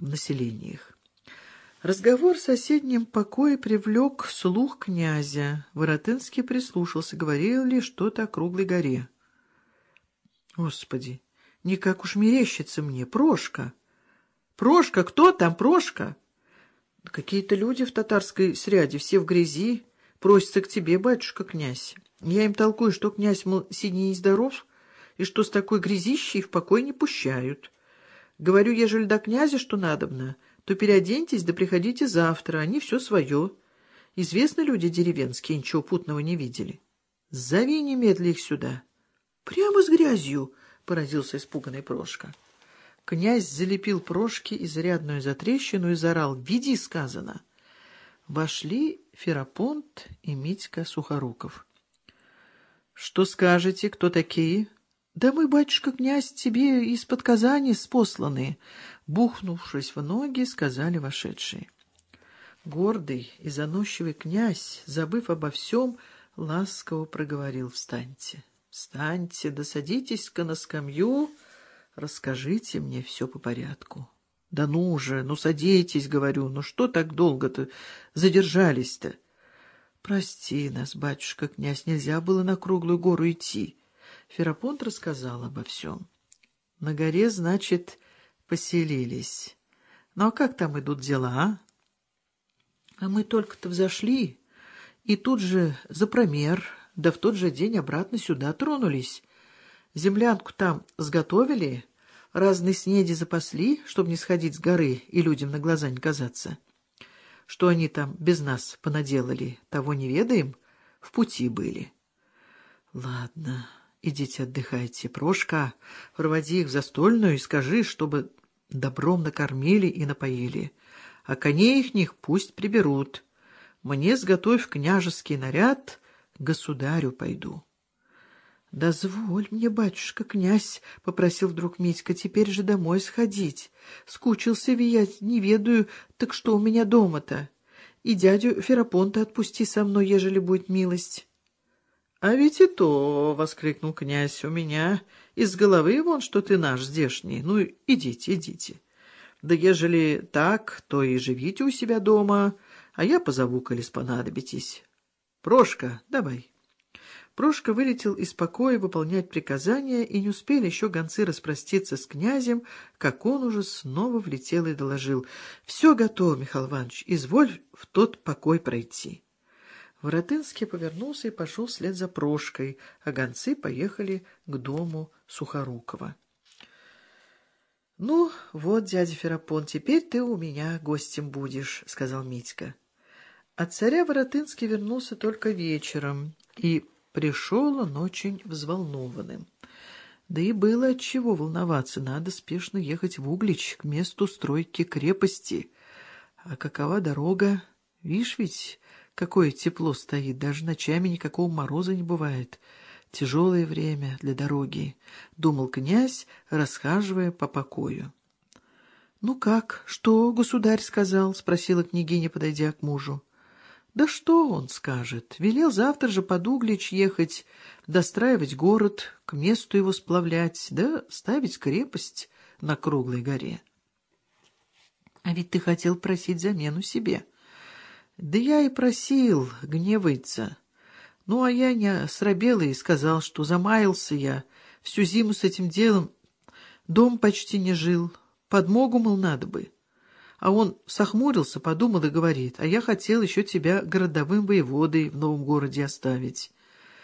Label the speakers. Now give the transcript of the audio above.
Speaker 1: в населениях. Разговор в соседнем покое привлек слух князя. Воротынский прислушался, говорил ли что-то о круглой горе. Господи, никак уж мерещится мне, Прошка! Прошка, кто там, Прошка? Какие-то люди в татарской сряде, все в грязи, просятся к тебе, батюшка князь. Я им толкую, что князь, мол, синий нездоров, и что с такой грязищей в покой не пущают. Говорю, ежели до князя что надобно, то переоденьтесь да приходите завтра, они все свое. Известно, люди деревенские ничего путного не видели. Зови немедля их сюда. Прямо с грязью, — поразился испуганный Прошка. Князь залепил Прошке изрядную затрещину и заорал «Веди!» сказано. Вошли Ферапонт и Митька Сухоруков. — Что скажете, кто такие? — Да мы, батюшка князь, тебе из-под Казани спосланы, бухнувшись в ноги, сказали вошедшие. Гордый и заносчивый князь, забыв обо всем, ласково проговорил «Встаньте, встаньте, да садитесь-ка на скамью, расскажите мне все по порядку». «Да ну же, ну садитесь, — говорю, — ну что так долго-то задержались-то?» «Прости нас, батюшка князь, нельзя было на круглую гору идти». Ферапонт рассказал обо всем. «На горе, значит, поселились. Ну а как там идут дела, а? А мы только-то взошли, и тут же за промер, да в тот же день обратно сюда тронулись. Землянку там сготовили, разные снеди запасли, чтобы не сходить с горы и людям на глаза не казаться. Что они там без нас понаделали, того не ведаем, в пути были. Ладно, идите отдыхайте. Прошка, проводи их в застольную и скажи, чтобы добром накормили и напоили, а коней их них пусть приберут. Мне сготовь княжеский наряд, государю пойду. — Дозволь мне, батюшка, князь, — попросил вдруг Митька, — теперь же домой сходить. Скучился виять, не ведаю, так что у меня дома-то? И дядю Ферапонта отпусти со мной, ежели будет милость. — А ведь и то, — воскликнул князь, — у меня из головы вон, что ты наш здешний. Ну, идите, идите. Да ежели так, то и живите у себя дома, а я позову, коли спонадобитесь. Прошка, давай. Прошка вылетел из покоя выполнять приказания, и не успели еще гонцы распроститься с князем, как он уже снова влетел и доложил. — Все готово, Михаил Иванович, изволь в тот покой пройти. Воротынский повернулся и пошел вслед за Прошкой, а гонцы поехали к дому Сухорукова. — Ну, вот, дядя Ферапон, теперь ты у меня гостем будешь, — сказал Митька. От царя Воротынский вернулся только вечером, и пришел он очень взволнованным. Да и было от чего волноваться, надо спешно ехать в Углич, к месту стройки крепости. А какова дорога? Видишь ведь, Какое тепло стоит, даже ночами никакого мороза не бывает. Тяжелое время для дороги, — думал князь, расхаживая по покою. — Ну как, что государь сказал? — спросила княгиня, подойдя к мужу. — Да что он скажет? Велел завтра же под Углич ехать, достраивать город, к месту его сплавлять, да ставить крепость на круглой горе. — А ведь ты хотел просить замену себе. — да я и просил, гневается. Ну, а я не срабел и сказал, что замаялся я всю зиму с этим делом. Дом почти не жил, подмогу, мол, надо бы. А он сохмурился, подумал и говорит, а я хотел еще тебя городовым воеводой в новом городе оставить.